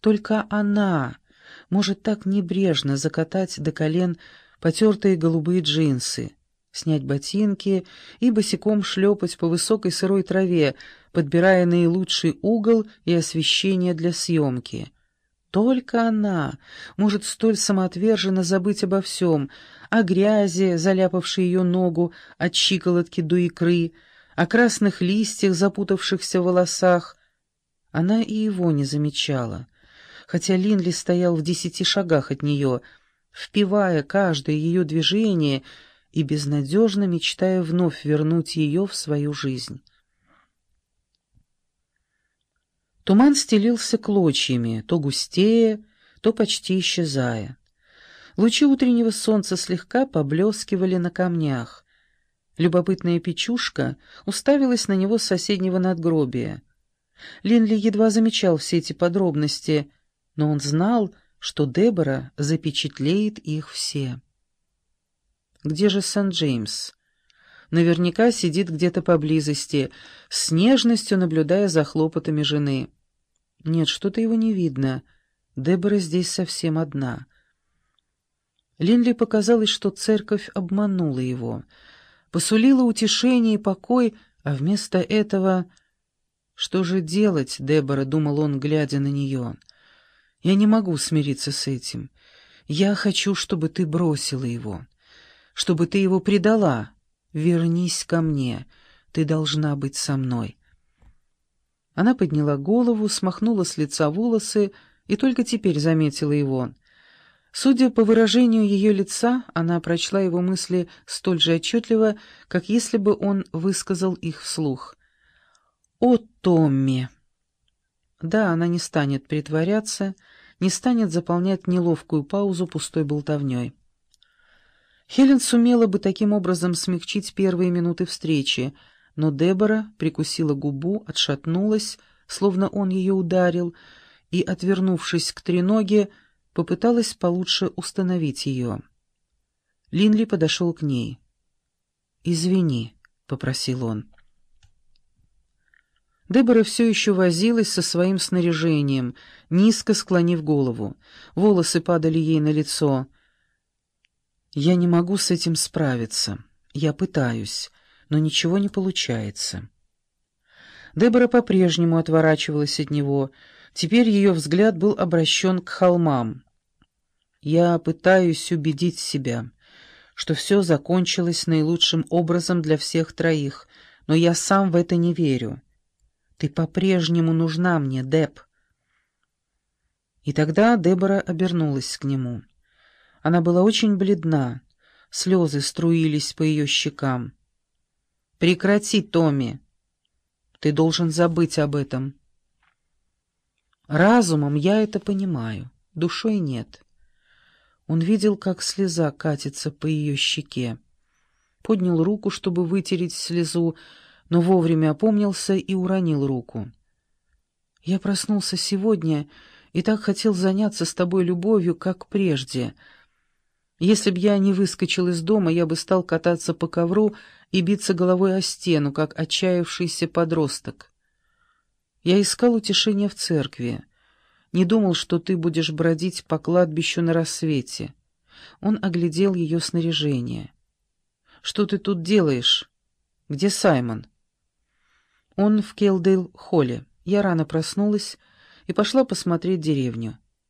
Только она может так небрежно закатать до колен потертые голубые джинсы, снять ботинки и босиком шлепать по высокой сырой траве, подбирая наилучший угол и освещение для съемки. Только она может столь самоотверженно забыть обо всем, о грязи, заляпавшей ее ногу от щиколотки до икры, о красных листьях, запутавшихся в волосах. Она и его не замечала, хотя Линли стоял в десяти шагах от нее, впивая каждое ее движение и безнадежно мечтая вновь вернуть ее в свою жизнь. Туман стелился клочьями, то густее, то почти исчезая. Лучи утреннего солнца слегка поблескивали на камнях. Любопытная печушка уставилась на него с соседнего надгробия. Линли едва замечал все эти подробности, но он знал, что Дебора запечатлеет их все. Где же Сан-Джеймс? Наверняка сидит где-то поблизости, с нежностью наблюдая за хлопотами жены. Нет, что-то его не видно. Дебора здесь совсем одна. Линли показалось, что церковь обманула его, посулила утешение и покой, а вместо этого... «Что же делать, Дебора?» — думал он, глядя на нее. «Я не могу смириться с этим. Я хочу, чтобы ты бросила его, чтобы ты его предала. Вернись ко мне. Ты должна быть со мной». Она подняла голову, смахнула с лица волосы и только теперь заметила его. Судя по выражению ее лица, она прочла его мысли столь же отчетливо, как если бы он высказал их вслух. «О, Томми!» Да, она не станет притворяться, не станет заполнять неловкую паузу пустой болтовней. Хелен сумела бы таким образом смягчить первые минуты встречи, но Дебора прикусила губу, отшатнулась, словно он ее ударил, и, отвернувшись к треноге, попыталась получше установить ее. Линли подошел к ней. «Извини», — попросил он. Дебора все еще возилась со своим снаряжением, низко склонив голову. Волосы падали ей на лицо. «Я не могу с этим справиться. Я пытаюсь но ничего не получается. Дебора по-прежнему отворачивалась от него. Теперь ее взгляд был обращен к холмам. «Я пытаюсь убедить себя, что все закончилось наилучшим образом для всех троих, но я сам в это не верю. Ты по-прежнему нужна мне, Деб». И тогда Дебора обернулась к нему. Она была очень бледна, слезы струились по ее щекам. Прекрати, Томми. Ты должен забыть об этом. Разумом я это понимаю, душой нет. Он видел, как слеза катится по ее щеке. Поднял руку, чтобы вытереть слезу, но вовремя опомнился и уронил руку. «Я проснулся сегодня и так хотел заняться с тобой любовью, как прежде», если б я не выскочил из дома, я бы стал кататься по ковру и биться головой о стену, как отчаявшийся подросток. Я искал утешения в церкви. Не думал, что ты будешь бродить по кладбищу на рассвете. Он оглядел ее снаряжение. «Что ты тут делаешь? Где Саймон?» «Он в Келдейл-холле. Я рано проснулась и пошла посмотреть деревню.